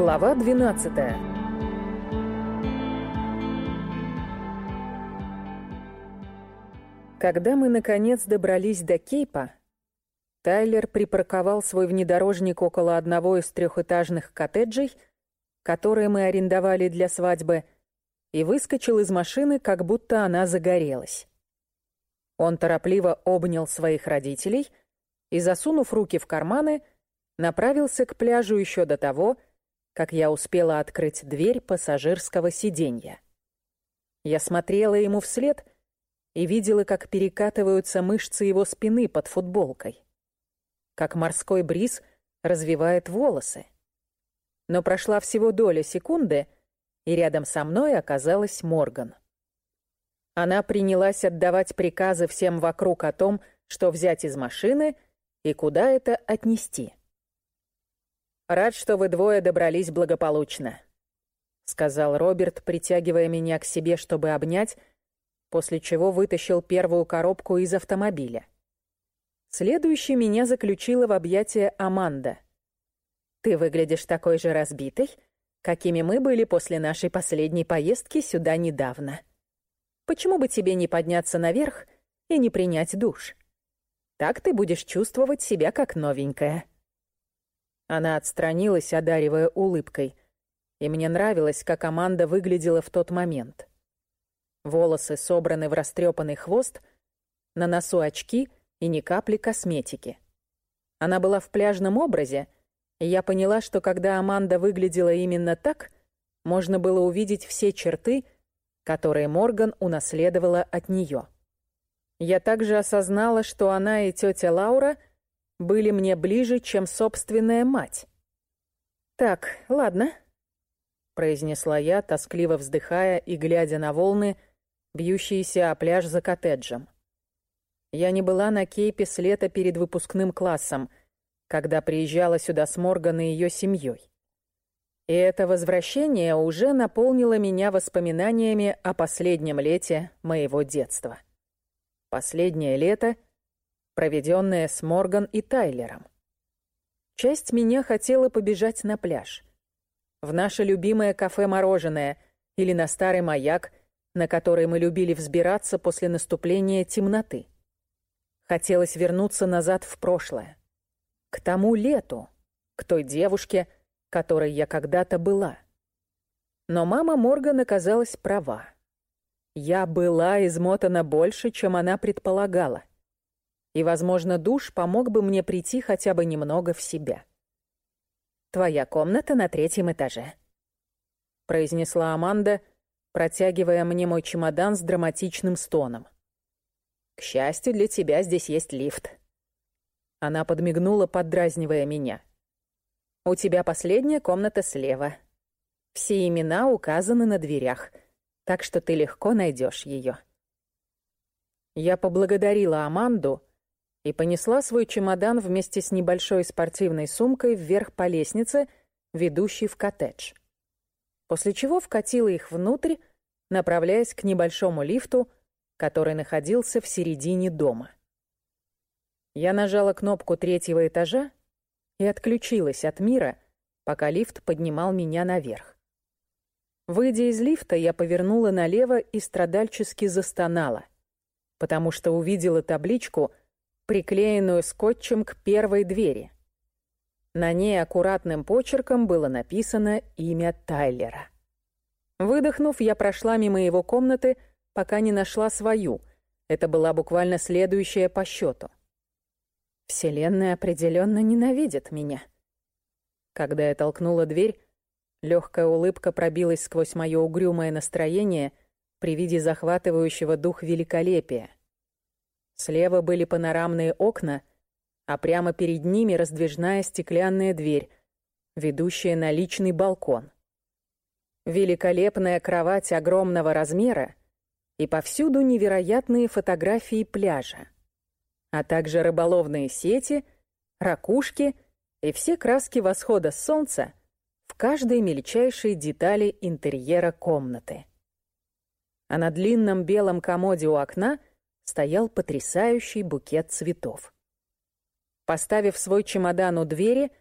Глава 12 Когда мы, наконец, добрались до Кейпа, Тайлер припарковал свой внедорожник около одного из трехэтажных коттеджей, которые мы арендовали для свадьбы, и выскочил из машины, как будто она загорелась. Он торопливо обнял своих родителей и, засунув руки в карманы, направился к пляжу еще до того, как я успела открыть дверь пассажирского сиденья. Я смотрела ему вслед и видела, как перекатываются мышцы его спины под футболкой, как морской бриз развивает волосы. Но прошла всего доля секунды, и рядом со мной оказалась Морган. Она принялась отдавать приказы всем вокруг о том, что взять из машины и куда это отнести. «Рад, что вы двое добрались благополучно», — сказал Роберт, притягивая меня к себе, чтобы обнять, после чего вытащил первую коробку из автомобиля. Следующей меня заключила в объятия Аманда. «Ты выглядишь такой же разбитой, какими мы были после нашей последней поездки сюда недавно. Почему бы тебе не подняться наверх и не принять душ? Так ты будешь чувствовать себя как новенькая». Она отстранилась, одаривая улыбкой. И мне нравилось, как Аманда выглядела в тот момент. Волосы собраны в растрепанный хвост, на носу очки и ни капли косметики. Она была в пляжном образе, и я поняла, что когда Аманда выглядела именно так, можно было увидеть все черты, которые Морган унаследовала от нее. Я также осознала, что она и тетя Лаура — были мне ближе, чем собственная мать. «Так, ладно», — произнесла я, тоскливо вздыхая и глядя на волны, бьющиеся о пляж за коттеджем. Я не была на Кейпе с лета перед выпускным классом, когда приезжала сюда с Морган и ее семьей. И это возвращение уже наполнило меня воспоминаниями о последнем лете моего детства. Последнее лето — проведенное с Морган и Тайлером. Часть меня хотела побежать на пляж. В наше любимое кафе-мороженое или на старый маяк, на который мы любили взбираться после наступления темноты. Хотелось вернуться назад в прошлое. К тому лету, к той девушке, которой я когда-то была. Но мама Морган оказалась права. Я была измотана больше, чем она предполагала и, возможно, душ помог бы мне прийти хотя бы немного в себя. «Твоя комната на третьем этаже», — произнесла Аманда, протягивая мне мой чемодан с драматичным стоном. «К счастью, для тебя здесь есть лифт». Она подмигнула, поддразнивая меня. «У тебя последняя комната слева. Все имена указаны на дверях, так что ты легко найдешь ее». Я поблагодарила Аманду, и понесла свой чемодан вместе с небольшой спортивной сумкой вверх по лестнице, ведущей в коттедж. После чего вкатила их внутрь, направляясь к небольшому лифту, который находился в середине дома. Я нажала кнопку третьего этажа и отключилась от мира, пока лифт поднимал меня наверх. Выйдя из лифта, я повернула налево и страдальчески застонала, потому что увидела табличку — приклеенную скотчем к первой двери. На ней аккуратным почерком было написано имя Тайлера. Выдохнув, я прошла мимо его комнаты, пока не нашла свою. Это была буквально следующая по счету. Вселенная определенно ненавидит меня. Когда я толкнула дверь, легкая улыбка пробилась сквозь мое угрюмое настроение при виде захватывающего дух великолепия — Слева были панорамные окна, а прямо перед ними раздвижная стеклянная дверь, ведущая на личный балкон. Великолепная кровать огромного размера и повсюду невероятные фотографии пляжа, а также рыболовные сети, ракушки и все краски восхода солнца в каждой мельчайшей детали интерьера комнаты. А на длинном белом комоде у окна — стоял потрясающий букет цветов. Поставив свой чемодан у двери,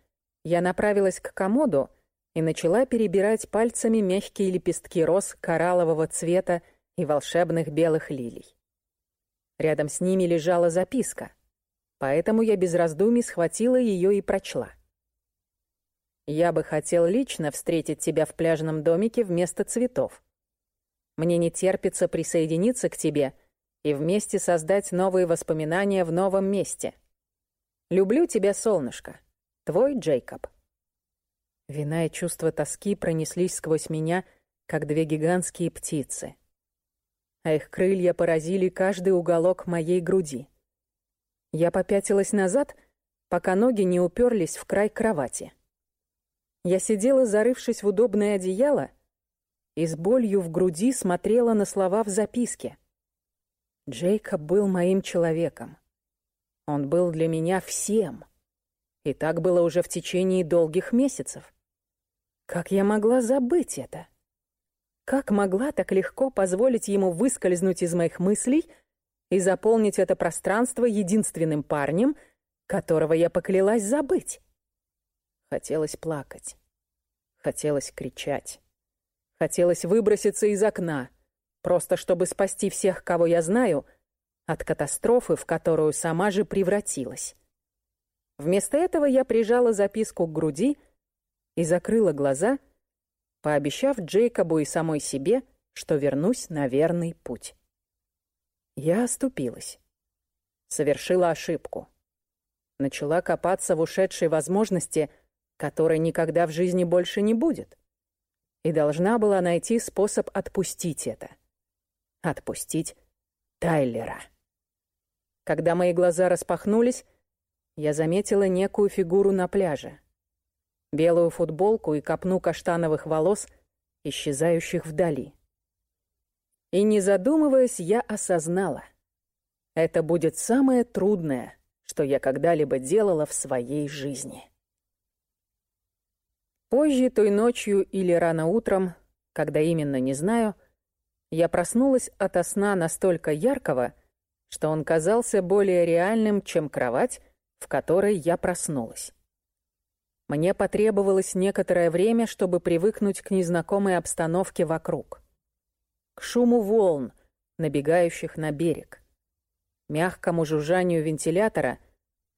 я направилась к комоду и начала перебирать пальцами мягкие лепестки роз кораллового цвета и волшебных белых лилий. Рядом с ними лежала записка, поэтому я без раздумий схватила ее и прочла. «Я бы хотел лично встретить тебя в пляжном домике вместо цветов. Мне не терпится присоединиться к тебе и вместе создать новые воспоминания в новом месте. Люблю тебя, солнышко. Твой Джейкоб». Вина и чувство тоски пронеслись сквозь меня, как две гигантские птицы а их крылья поразили каждый уголок моей груди. Я попятилась назад, пока ноги не уперлись в край кровати. Я сидела, зарывшись в удобное одеяло, и с болью в груди смотрела на слова в записке. Джейкоб был моим человеком. Он был для меня всем. И так было уже в течение долгих месяцев. Как я могла забыть это? Как могла так легко позволить ему выскользнуть из моих мыслей и заполнить это пространство единственным парнем, которого я поклялась забыть? Хотелось плакать. Хотелось кричать. Хотелось выброситься из окна, просто чтобы спасти всех, кого я знаю, от катастрофы, в которую сама же превратилась. Вместо этого я прижала записку к груди и закрыла глаза — пообещав Джейкобу и самой себе, что вернусь на верный путь. Я оступилась. Совершила ошибку. Начала копаться в ушедшей возможности, которой никогда в жизни больше не будет. И должна была найти способ отпустить это. Отпустить Тайлера. Когда мои глаза распахнулись, я заметила некую фигуру на пляже белую футболку и копну каштановых волос, исчезающих вдали. И не задумываясь, я осознала. Это будет самое трудное, что я когда-либо делала в своей жизни. Позже, той ночью или рано утром, когда именно не знаю, я проснулась ото сна настолько яркого, что он казался более реальным, чем кровать, в которой я проснулась. Мне потребовалось некоторое время, чтобы привыкнуть к незнакомой обстановке вокруг. К шуму волн, набегающих на берег. Мягкому жужжанию вентилятора,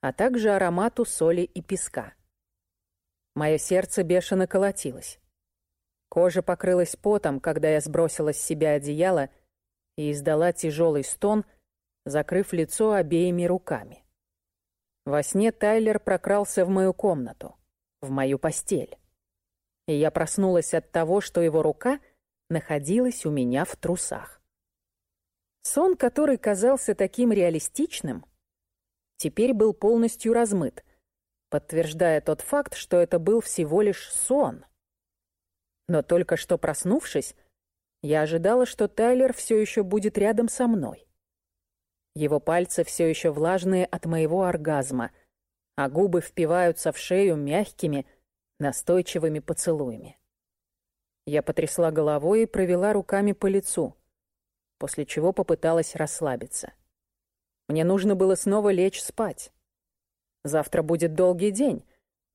а также аромату соли и песка. Мое сердце бешено колотилось. Кожа покрылась потом, когда я сбросила с себя одеяло и издала тяжелый стон, закрыв лицо обеими руками. Во сне Тайлер прокрался в мою комнату в мою постель. И я проснулась от того, что его рука находилась у меня в трусах. Сон, который казался таким реалистичным, теперь был полностью размыт, подтверждая тот факт, что это был всего лишь сон. Но только что проснувшись, я ожидала, что Тайлер все еще будет рядом со мной. Его пальцы все еще влажные от моего оргазма — а губы впиваются в шею мягкими, настойчивыми поцелуями. Я потрясла головой и провела руками по лицу, после чего попыталась расслабиться. Мне нужно было снова лечь спать. Завтра будет долгий день,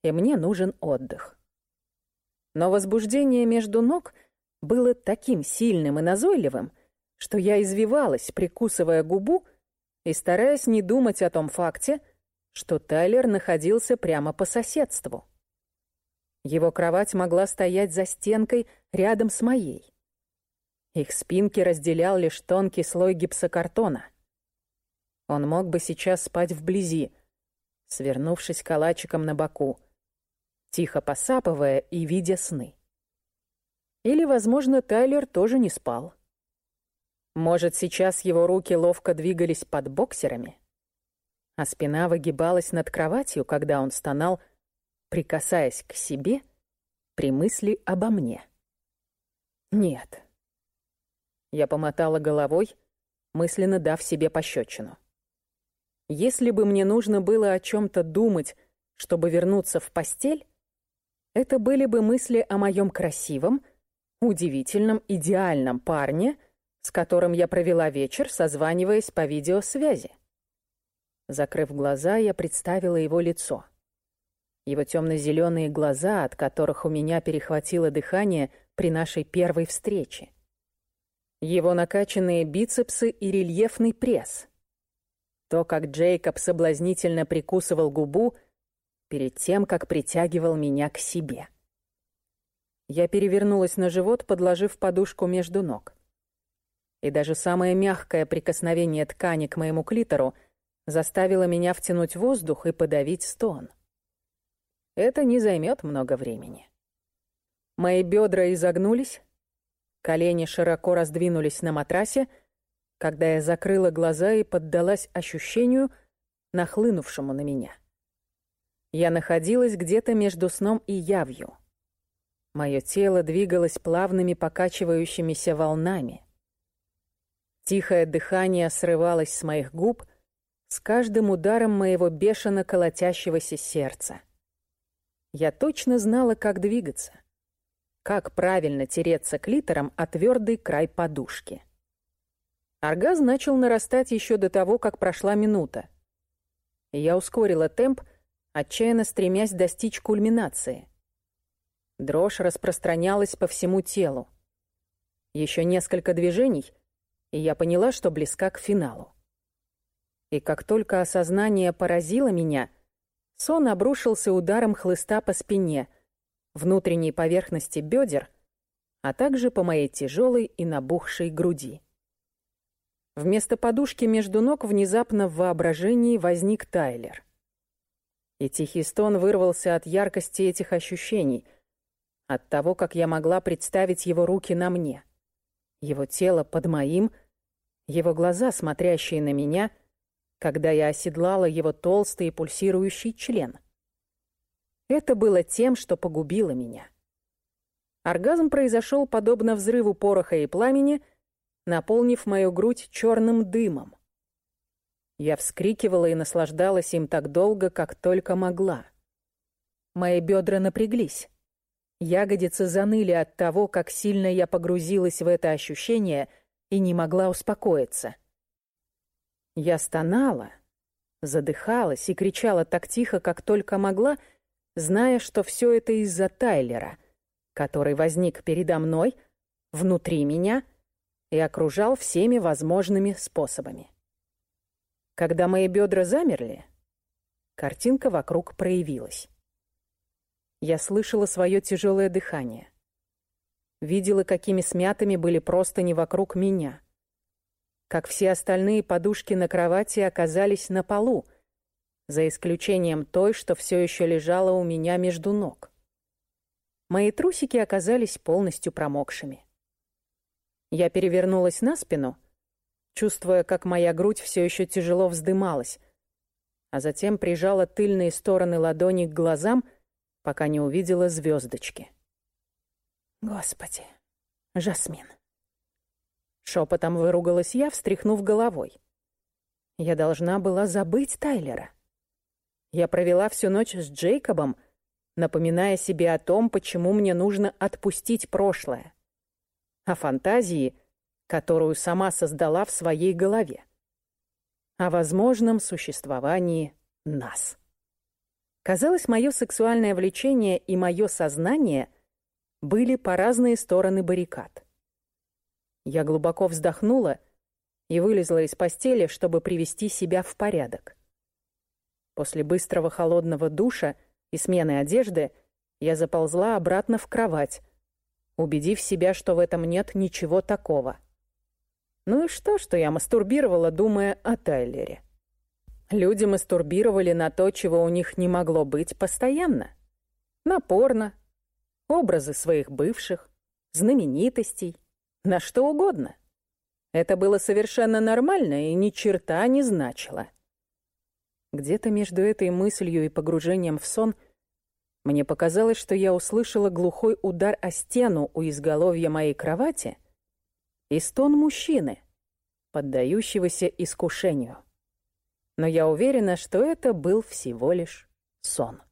и мне нужен отдых. Но возбуждение между ног было таким сильным и назойливым, что я извивалась, прикусывая губу и стараясь не думать о том факте, что Тайлер находился прямо по соседству. Его кровать могла стоять за стенкой рядом с моей. Их спинки разделял лишь тонкий слой гипсокартона. Он мог бы сейчас спать вблизи, свернувшись калачиком на боку, тихо посапывая и видя сны. Или, возможно, Тайлер тоже не спал. Может, сейчас его руки ловко двигались под боксерами? а спина выгибалась над кроватью, когда он стонал, прикасаясь к себе при мысли обо мне. Нет. Я помотала головой, мысленно дав себе пощечину. Если бы мне нужно было о чем-то думать, чтобы вернуться в постель, это были бы мысли о моем красивом, удивительном, идеальном парне, с которым я провела вечер, созваниваясь по видеосвязи. Закрыв глаза, я представила его лицо. Его темно-зеленые глаза, от которых у меня перехватило дыхание при нашей первой встрече. Его накачанные бицепсы и рельефный пресс. То, как Джейкоб соблазнительно прикусывал губу перед тем, как притягивал меня к себе. Я перевернулась на живот, подложив подушку между ног. И даже самое мягкое прикосновение ткани к моему клитору заставило меня втянуть воздух и подавить стон. Это не займет много времени. Мои бедра изогнулись, колени широко раздвинулись на матрасе, когда я закрыла глаза и поддалась ощущению, нахлынувшему на меня. Я находилась где-то между сном и явью. Мое тело двигалось плавными покачивающимися волнами. Тихое дыхание срывалось с моих губ с каждым ударом моего бешено колотящегося сердца. Я точно знала, как двигаться. Как правильно тереться клитором о твердый край подушки. Оргазм начал нарастать еще до того, как прошла минута. Я ускорила темп, отчаянно стремясь достичь кульминации. Дрожь распространялась по всему телу. Еще несколько движений, и я поняла, что близка к финалу. И как только осознание поразило меня, Сон обрушился ударом хлыста по спине, внутренней поверхности бедер, а также по моей тяжелой и набухшей груди. Вместо подушки между ног внезапно в воображении возник Тайлер. И тихий стон вырвался от яркости этих ощущений, от того, как я могла представить его руки на мне, его тело под моим, его глаза, смотрящие на меня — когда я оседлала его толстый и пульсирующий член. Это было тем, что погубило меня. Оргазм произошел подобно взрыву пороха и пламени, наполнив мою грудь черным дымом. Я вскрикивала и наслаждалась им так долго, как только могла. Мои бедра напряглись. Ягодицы заныли от того, как сильно я погрузилась в это ощущение и не могла успокоиться — я стонала, задыхалась и кричала так тихо, как только могла, зная, что все это из-за Тайлера, который возник передо мной, внутри меня и окружал всеми возможными способами. Когда мои бедра замерли, картинка вокруг проявилась. Я слышала свое тяжелое дыхание. Видела, какими смятыми были просто не вокруг меня — как все остальные подушки на кровати оказались на полу, за исключением той, что все еще лежала у меня между ног. Мои трусики оказались полностью промокшими. Я перевернулась на спину, чувствуя, как моя грудь все еще тяжело вздымалась, а затем прижала тыльные стороны ладони к глазам, пока не увидела звездочки. Господи, Жасмин. Шепотом выругалась я, встряхнув головой. Я должна была забыть Тайлера. Я провела всю ночь с Джейкобом, напоминая себе о том, почему мне нужно отпустить прошлое. О фантазии, которую сама создала в своей голове. О возможном существовании нас. Казалось, мое сексуальное влечение и мое сознание были по разные стороны баррикад. Я глубоко вздохнула и вылезла из постели, чтобы привести себя в порядок. После быстрого холодного душа и смены одежды я заползла обратно в кровать, убедив себя, что в этом нет ничего такого. Ну и что, что я мастурбировала, думая о Тайлере? Люди мастурбировали на то, чего у них не могло быть постоянно. На порно, образы своих бывших, знаменитостей, на что угодно. Это было совершенно нормально и ни черта не значило. Где-то между этой мыслью и погружением в сон мне показалось, что я услышала глухой удар о стену у изголовья моей кровати и стон мужчины, поддающегося искушению. Но я уверена, что это был всего лишь сон.